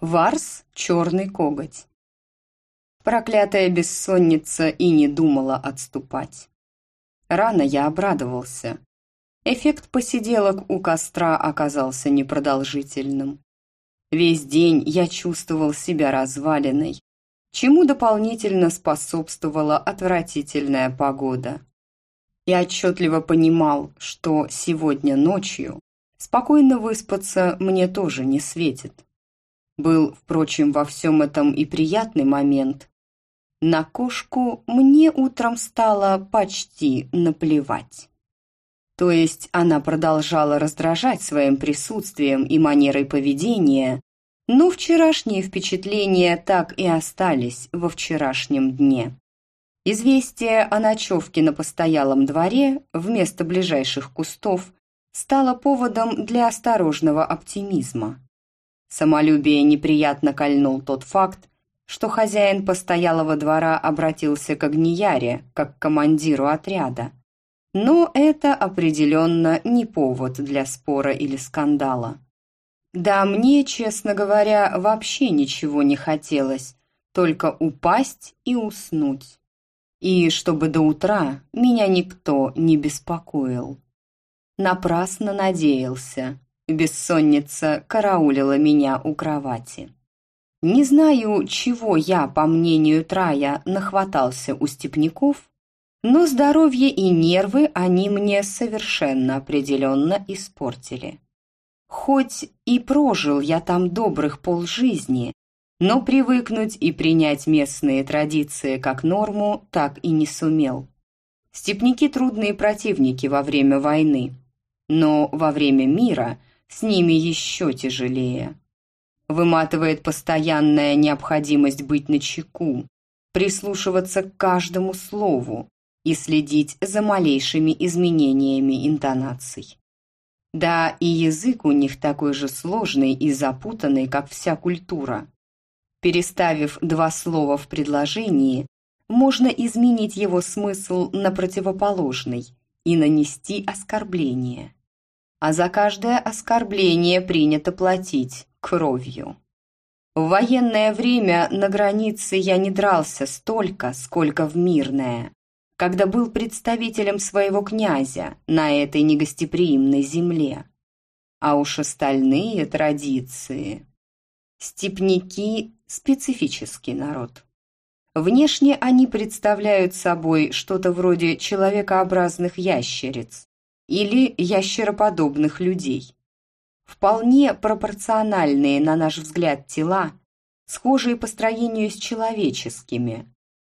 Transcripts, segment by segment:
Варс – черный коготь. Проклятая бессонница и не думала отступать. Рано я обрадовался. Эффект посиделок у костра оказался непродолжительным. Весь день я чувствовал себя разваленной, чему дополнительно способствовала отвратительная погода. И отчетливо понимал, что сегодня ночью спокойно выспаться мне тоже не светит. Был, впрочем, во всем этом и приятный момент. На кошку мне утром стало почти наплевать. То есть она продолжала раздражать своим присутствием и манерой поведения, но вчерашние впечатления так и остались во вчерашнем дне. Известие о ночевке на постоялом дворе вместо ближайших кустов стало поводом для осторожного оптимизма. Самолюбие неприятно кольнул тот факт, что хозяин постоялого двора обратился к Агнияре, как к командиру отряда. Но это определенно не повод для спора или скандала. Да мне, честно говоря, вообще ничего не хотелось, только упасть и уснуть. И чтобы до утра меня никто не беспокоил. Напрасно надеялся. Бессонница караулила меня у кровати. Не знаю, чего я, по мнению Трая, нахватался у степняков, но здоровье и нервы они мне совершенно определенно испортили. Хоть и прожил я там добрых полжизни, но привыкнуть и принять местные традиции как норму так и не сумел. Степники трудные противники во время войны, но во время мира с ними еще тяжелее. Выматывает постоянная необходимость быть начеку, прислушиваться к каждому слову, и следить за малейшими изменениями интонаций. Да, и язык у них такой же сложный и запутанный, как вся культура. Переставив два слова в предложении, можно изменить его смысл на противоположный и нанести оскорбление. А за каждое оскорбление принято платить кровью. В военное время на границе я не дрался столько, сколько в мирное когда был представителем своего князя на этой негостеприимной земле. А уж остальные традиции. Степняки – специфический народ. Внешне они представляют собой что-то вроде человекообразных ящериц или ящероподобных людей. Вполне пропорциональные, на наш взгляд, тела, схожие по строению с человеческими,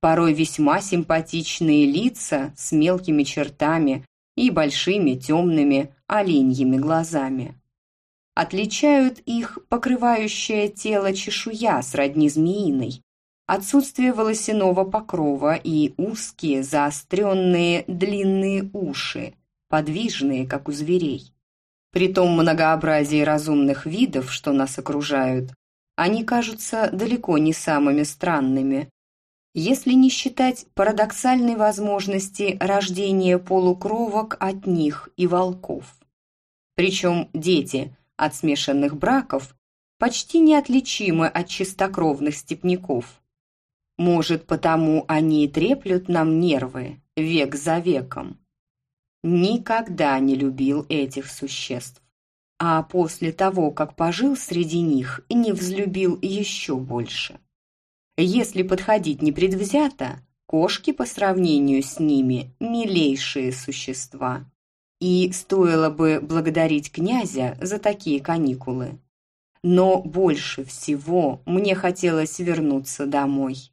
порой весьма симпатичные лица с мелкими чертами и большими темными оленьими глазами. Отличают их покрывающее тело чешуя сродни змеиной, отсутствие волосяного покрова и узкие заостренные длинные уши, подвижные, как у зверей. При том многообразии разумных видов, что нас окружают, они кажутся далеко не самыми странными, если не считать парадоксальной возможности рождения полукровок от них и волков. Причем дети от смешанных браков почти неотличимы от чистокровных степняков. Может, потому они и треплют нам нервы век за веком. Никогда не любил этих существ. А после того, как пожил среди них, не взлюбил еще больше. Если подходить непредвзято, кошки по сравнению с ними – милейшие существа. И стоило бы благодарить князя за такие каникулы. Но больше всего мне хотелось вернуться домой.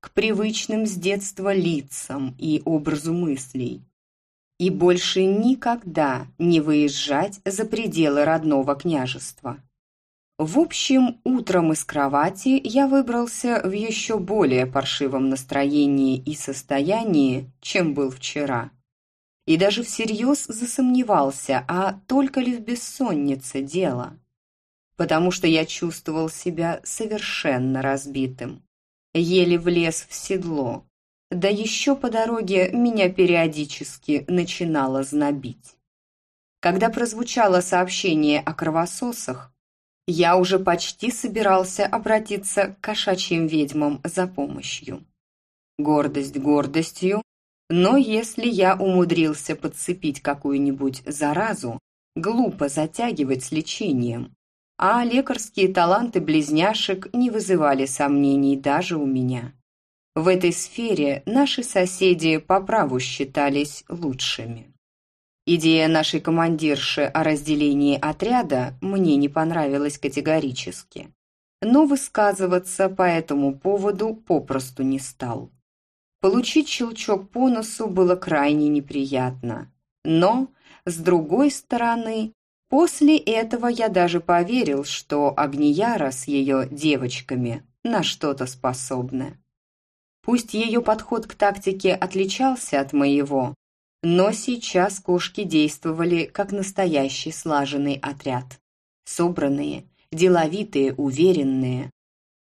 К привычным с детства лицам и образу мыслей. И больше никогда не выезжать за пределы родного княжества. В общем, утром из кровати я выбрался в еще более паршивом настроении и состоянии, чем был вчера. И даже всерьез засомневался, а только ли в бессоннице дело. Потому что я чувствовал себя совершенно разбитым. Еле влез в седло. Да еще по дороге меня периодически начинало знобить. Когда прозвучало сообщение о кровососах, Я уже почти собирался обратиться к кошачьим ведьмам за помощью. Гордость гордостью, но если я умудрился подцепить какую-нибудь заразу, глупо затягивать с лечением. А лекарские таланты близняшек не вызывали сомнений даже у меня. В этой сфере наши соседи по праву считались лучшими. Идея нашей командирши о разделении отряда мне не понравилась категорически. Но высказываться по этому поводу попросту не стал. Получить щелчок по носу было крайне неприятно. Но, с другой стороны, после этого я даже поверил, что Агнияра с ее девочками на что-то способны. Пусть ее подход к тактике отличался от моего, но сейчас кошки действовали как настоящий слаженный отряд. Собранные, деловитые, уверенные.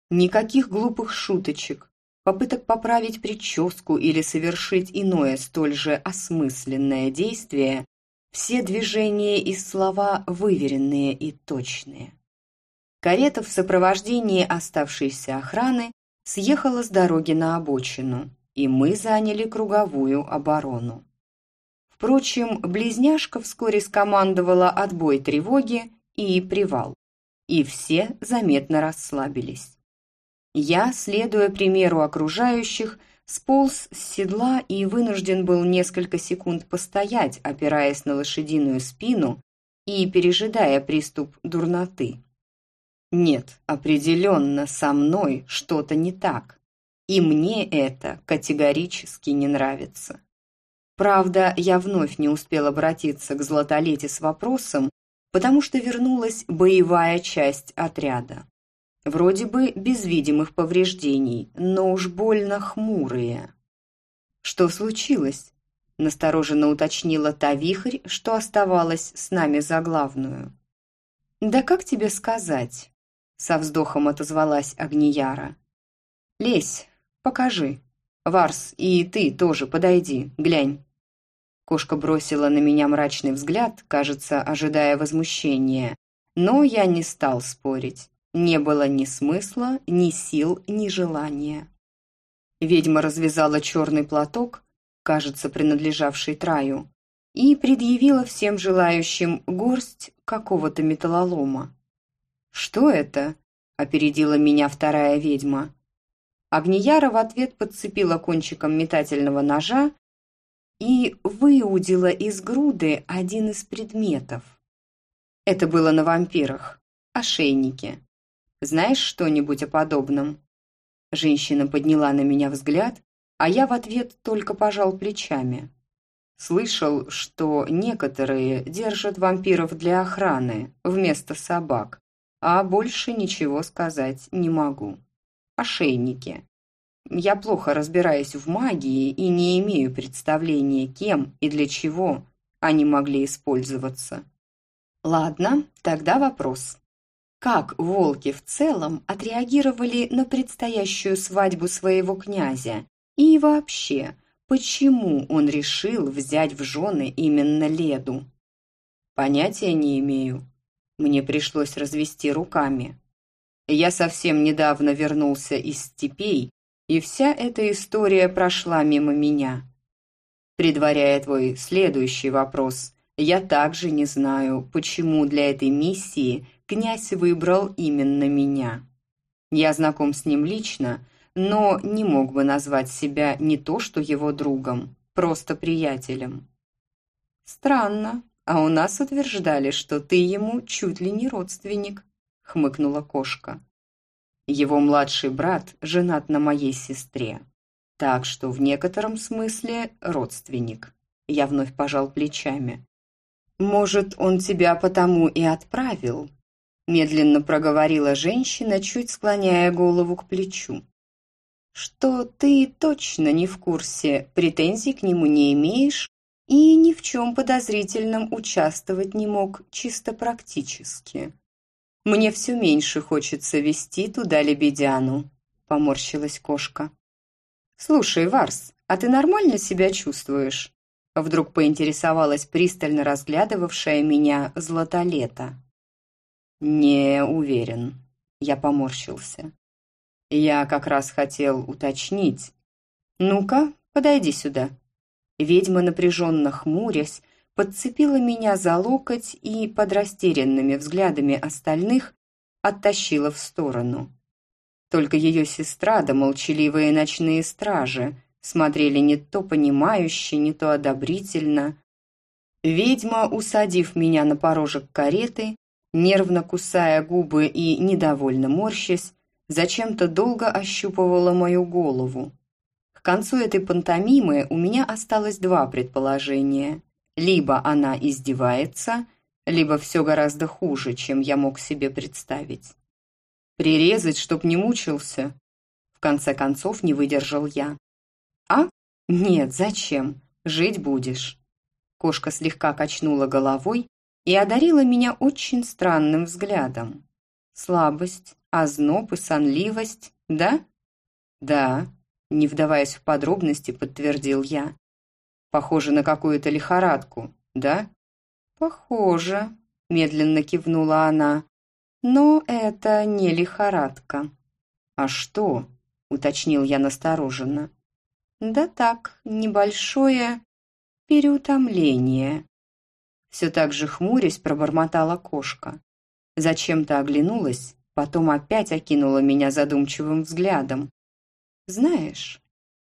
Никаких глупых шуточек, попыток поправить прическу или совершить иное столь же осмысленное действие, все движения и слова выверенные и точные. Карета в сопровождении оставшейся охраны съехала с дороги на обочину, и мы заняли круговую оборону. Впрочем, близняшка вскоре скомандовала отбой тревоги и привал, и все заметно расслабились. Я, следуя примеру окружающих, сполз с седла и вынужден был несколько секунд постоять, опираясь на лошадиную спину и пережидая приступ дурноты. Нет, определенно со мной что-то не так. И мне это категорически не нравится. Правда, я вновь не успел обратиться к Златолете с вопросом, потому что вернулась боевая часть отряда. Вроде бы без видимых повреждений, но уж больно хмурые. «Что случилось?» – настороженно уточнила та вихрь, что оставалась с нами за главную. «Да как тебе сказать?» Со вздохом отозвалась Агнияра. «Лезь, покажи. Варс, и ты тоже подойди, глянь». Кошка бросила на меня мрачный взгляд, кажется, ожидая возмущения. Но я не стал спорить. Не было ни смысла, ни сил, ни желания. Ведьма развязала черный платок, кажется, принадлежавший Траю, и предъявила всем желающим горсть какого-то металлолома. «Что это?» – опередила меня вторая ведьма. Агнияра в ответ подцепила кончиком метательного ножа и выудила из груды один из предметов. Это было на вампирах, ошейники. Знаешь что-нибудь о подобном? Женщина подняла на меня взгляд, а я в ответ только пожал плечами. Слышал, что некоторые держат вампиров для охраны вместо собак, а больше ничего сказать не могу. Ошейники. Я плохо разбираюсь в магии и не имею представления, кем и для чего они могли использоваться. Ладно, тогда вопрос. Как волки в целом отреагировали на предстоящую свадьбу своего князя? И вообще, почему он решил взять в жены именно Леду? Понятия не имею. Мне пришлось развести руками. Я совсем недавно вернулся из степей, и вся эта история прошла мимо меня. Предваряя твой следующий вопрос, я также не знаю, почему для этой миссии князь выбрал именно меня. Я знаком с ним лично, но не мог бы назвать себя не то что его другом, просто приятелем. Странно, «А у нас утверждали, что ты ему чуть ли не родственник», — хмыкнула кошка. «Его младший брат женат на моей сестре, так что в некотором смысле родственник». Я вновь пожал плечами. «Может, он тебя потому и отправил?» Медленно проговорила женщина, чуть склоняя голову к плечу. «Что ты точно не в курсе, претензий к нему не имеешь, и ни в чем подозрительном участвовать не мог чисто практически. «Мне все меньше хочется вести туда лебедяну», — поморщилась кошка. «Слушай, Варс, а ты нормально себя чувствуешь?» Вдруг поинтересовалась пристально разглядывавшая меня златолета. Не уверен. Я поморщился. Я как раз хотел уточнить. Ну-ка, подойди сюда. Ведьма, напряженно хмурясь, подцепила меня за локоть и под растерянными взглядами остальных оттащила в сторону. Только ее сестра да молчаливые ночные стражи смотрели не то понимающе, не то одобрительно. Ведьма, усадив меня на порожек кареты, нервно кусая губы и недовольно морщась, зачем-то долго ощупывала мою голову. К концу этой пантомимы у меня осталось два предположения. Либо она издевается, либо все гораздо хуже, чем я мог себе представить. Прирезать, чтоб не мучился. В конце концов не выдержал я. А? Нет, зачем? Жить будешь. Кошка слегка качнула головой и одарила меня очень странным взглядом. Слабость, озноб и сонливость, да? Да, не вдаваясь в подробности, подтвердил я. Похоже на какую-то лихорадку, да? Похоже, медленно кивнула она. Но это не лихорадка. А что? уточнил я настороженно. Да так, небольшое переутомление. Все так же хмурясь пробормотала кошка. Зачем-то оглянулась, потом опять окинула меня задумчивым взглядом. «Знаешь,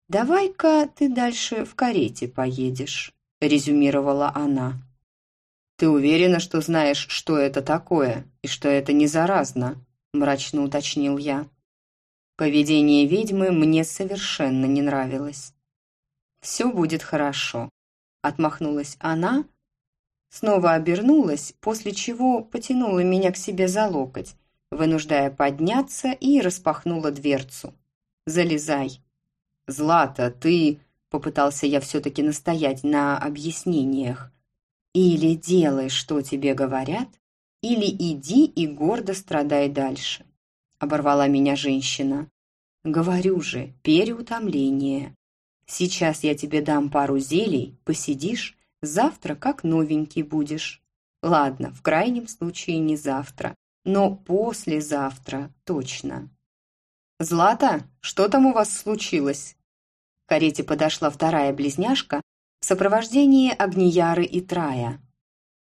давай-ка ты дальше в карете поедешь», — резюмировала она. «Ты уверена, что знаешь, что это такое, и что это не заразно?» – мрачно уточнил я. Поведение ведьмы мне совершенно не нравилось. «Все будет хорошо», – отмахнулась она, снова обернулась, после чего потянула меня к себе за локоть, вынуждая подняться и распахнула дверцу. «Залезай». «Злата, ты...» – попытался я все-таки настоять на объяснениях. Или делай, что тебе говорят, или иди и гордо страдай дальше. Оборвала меня женщина. Говорю же, переутомление. Сейчас я тебе дам пару зелий, посидишь, завтра как новенький будешь. Ладно, в крайнем случае не завтра, но послезавтра точно. «Злата, что там у вас случилось?» К карете подошла вторая близняшка в сопровождении Огнияры и Трая.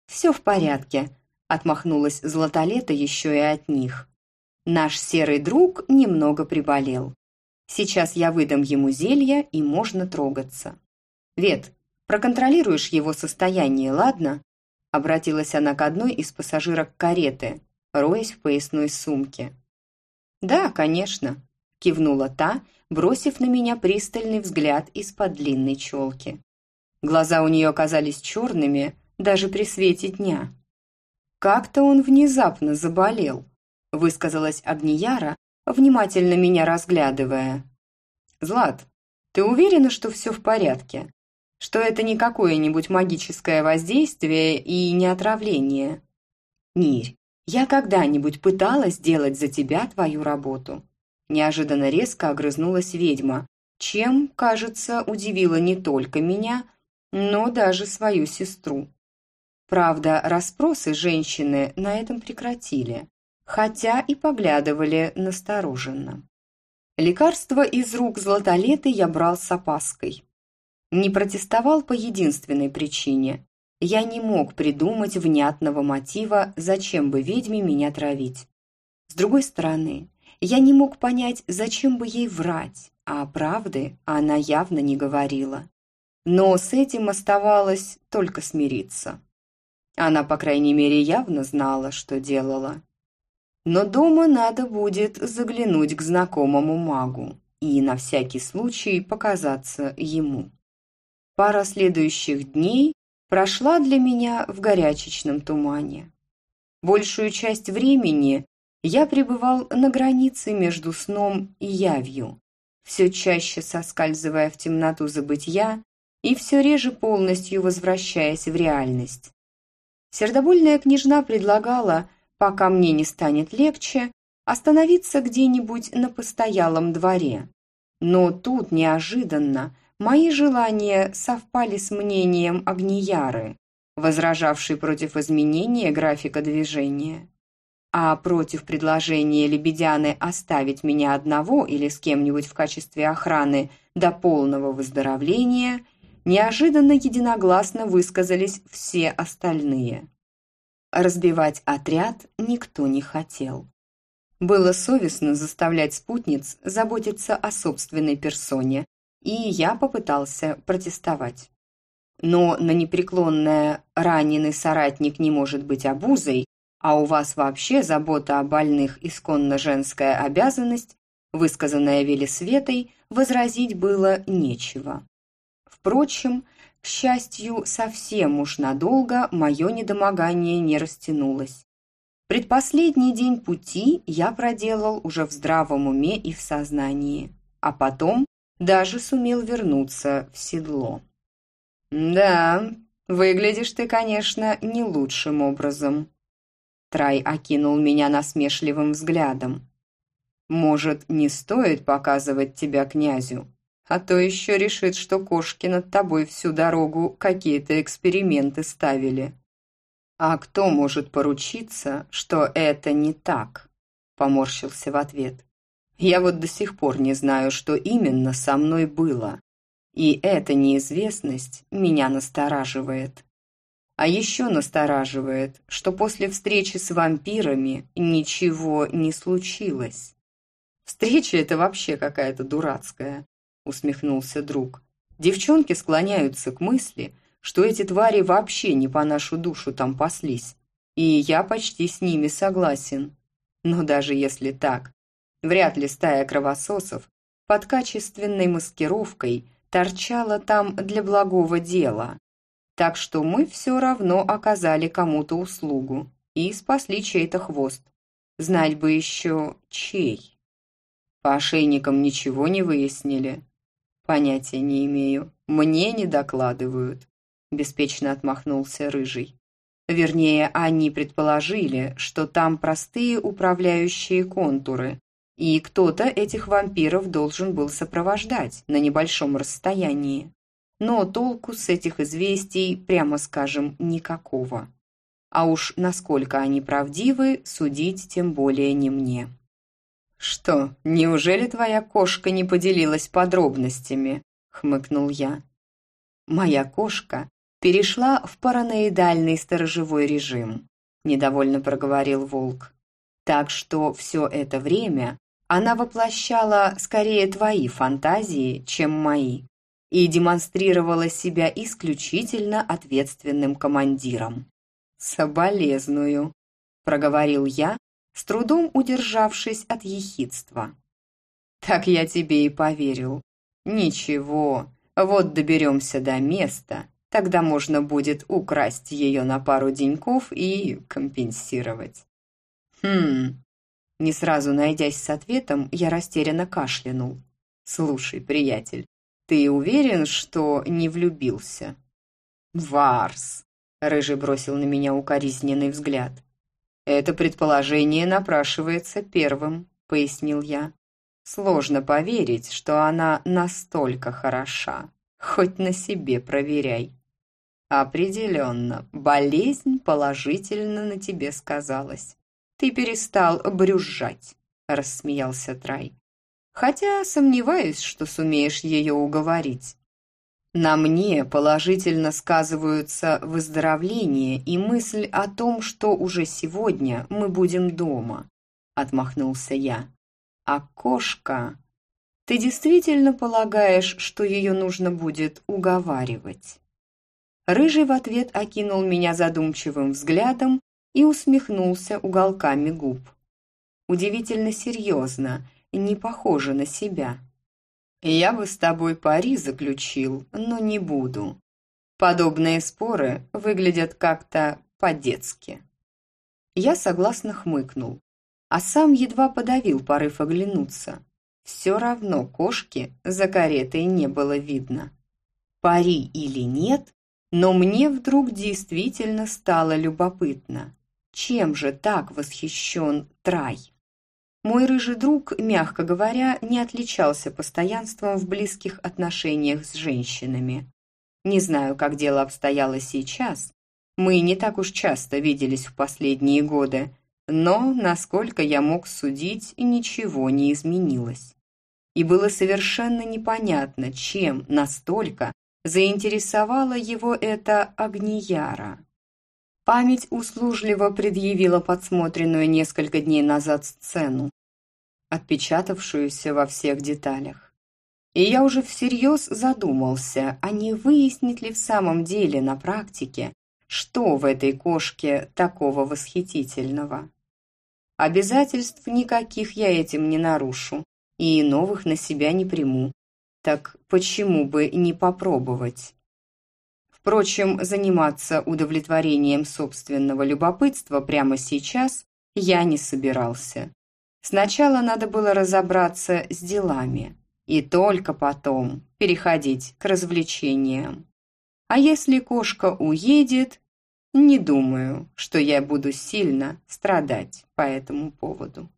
«Все в порядке», – отмахнулась Златолета еще и от них. «Наш серый друг немного приболел. Сейчас я выдам ему зелье, и можно трогаться. Вет, проконтролируешь его состояние, ладно?» Обратилась она к одной из пассажирок кареты, роясь в поясной сумке. «Да, конечно», – кивнула та, бросив на меня пристальный взгляд из-под длинной челки. Глаза у нее оказались черными даже при свете дня. «Как-то он внезапно заболел», – высказалась Агнияра, внимательно меня разглядывая. «Злат, ты уверена, что все в порядке? Что это не какое-нибудь магическое воздействие и не отравление?» «Нирь, я когда-нибудь пыталась сделать за тебя твою работу?» Неожиданно резко огрызнулась ведьма, чем, кажется, удивила не только меня, но даже свою сестру. Правда, расспросы женщины на этом прекратили, хотя и поглядывали настороженно. Лекарство из рук златолеты я брал с опаской. Не протестовал по единственной причине. Я не мог придумать внятного мотива, зачем бы ведьме меня травить. С другой стороны, я не мог понять, зачем бы ей врать, а правды она явно не говорила но с этим оставалось только смириться. Она, по крайней мере, явно знала, что делала. Но дома надо будет заглянуть к знакомому магу и на всякий случай показаться ему. Пара следующих дней прошла для меня в горячечном тумане. Большую часть времени я пребывал на границе между сном и явью, все чаще соскальзывая в темноту забытья и все реже полностью возвращаясь в реальность. Сердобольная княжна предлагала, пока мне не станет легче, остановиться где-нибудь на постоялом дворе. Но тут неожиданно мои желания совпали с мнением Агнияры, возражавшей против изменения графика движения. а против предложения Лебедяны оставить меня одного или с кем-нибудь в качестве охраны до полного выздоровления, неожиданно единогласно высказались все остальные. Разбивать отряд никто не хотел. Было совестно заставлять спутниц заботиться о собственной персоне, и я попытался протестовать. Но на непреклонное «раненый соратник не может быть обузой», а у вас вообще забота о больных исконно женская обязанность, высказанная Велисветой, возразить было нечего. Впрочем, к счастью, совсем уж надолго мое недомогание не растянулось. Предпоследний день пути я проделал уже в здравом уме и в сознании, а потом даже сумел вернуться в седло. «Да, выглядишь ты, конечно, не лучшим образом». Трай окинул меня насмешливым взглядом. «Может, не стоит показывать тебя князю, а то еще решит, что кошки над тобой всю дорогу какие-то эксперименты ставили». «А кто может поручиться, что это не так?» Поморщился в ответ. «Я вот до сих пор не знаю, что именно со мной было. И эта неизвестность меня настораживает. А еще настораживает, что после встречи с вампирами ничего не случилось. «Встреча это вообще какая-то дурацкая», — усмехнулся друг. «Девчонки склоняются к мысли, что эти твари вообще не по нашу душу там паслись. И я почти с ними согласен. Но даже если так, вряд ли стая кровососов под качественной маскировкой торчала там для благого дела. Так что мы все равно оказали кому-то услугу и спасли чей-то хвост. Знать бы еще, чей. По ошейникам ничего не выяснили. Понятия не имею. Мне не докладывают беспечно отмахнулся Рыжий. Вернее, они предположили, что там простые управляющие контуры, и кто-то этих вампиров должен был сопровождать на небольшом расстоянии. Но толку с этих известий, прямо скажем, никакого. А уж насколько они правдивы, судить тем более не мне. «Что, неужели твоя кошка не поделилась подробностями?» — хмыкнул я. «Моя кошка перешла в параноидальный сторожевой режим», – недовольно проговорил Волк. «Так что все это время она воплощала скорее твои фантазии, чем мои, и демонстрировала себя исключительно ответственным командиром». «Соболезную», – проговорил я, с трудом удержавшись от ехидства. «Так я тебе и поверил. Ничего, вот доберемся до места, Тогда можно будет украсть ее на пару деньков и компенсировать. Хм. Не сразу найдясь с ответом, я растерянно кашлянул. Слушай, приятель, ты уверен, что не влюбился? Варс. Рыжий бросил на меня укоризненный взгляд. «Это предположение напрашивается первым», — пояснил я. «Сложно поверить, что она настолько хороша. Хоть на себе проверяй». «Определенно, болезнь положительно на тебе сказалась. Ты перестал брюзжать», – рассмеялся Трай. «Хотя сомневаюсь, что сумеешь ее уговорить. На мне положительно сказываются выздоровление и мысль о том, что уже сегодня мы будем дома», – отмахнулся я. «А кошка...» «Ты действительно полагаешь, что ее нужно будет уговаривать?» Рыжий в ответ окинул меня задумчивым взглядом и усмехнулся уголками губ. Удивительно серьезно, не похоже на себя. «Я бы с тобой пари заключил, но не буду. Подобные споры выглядят как-то по-детски». Я согласно хмыкнул, а сам едва подавил порыв оглянуться. Все равно кошки за каретой не было видно. Пари или нет, но мне вдруг действительно стало любопытно, чем же так восхищен Трай. Мой рыжий друг, мягко говоря, не отличался постоянством в близких отношениях с женщинами. Не знаю, как дело обстояло сейчас. Мы не так уж часто виделись в последние годы, Но, насколько я мог судить, ничего не изменилось. И было совершенно непонятно, чем настолько заинтересовала его эта Агнияра. Память услужливо предъявила подсмотренную несколько дней назад сцену, отпечатавшуюся во всех деталях. И я уже всерьез задумался, а не выяснит ли в самом деле на практике, что в этой кошке такого восхитительного. Обязательств никаких я этим не нарушу и новых на себя не приму. Так почему бы не попробовать? Впрочем, заниматься удовлетворением собственного любопытства прямо сейчас я не собирался. Сначала надо было разобраться с делами, и только потом переходить к развлечениям. А если кошка уедет, не думаю, что я буду сильно страдать по этому поводу.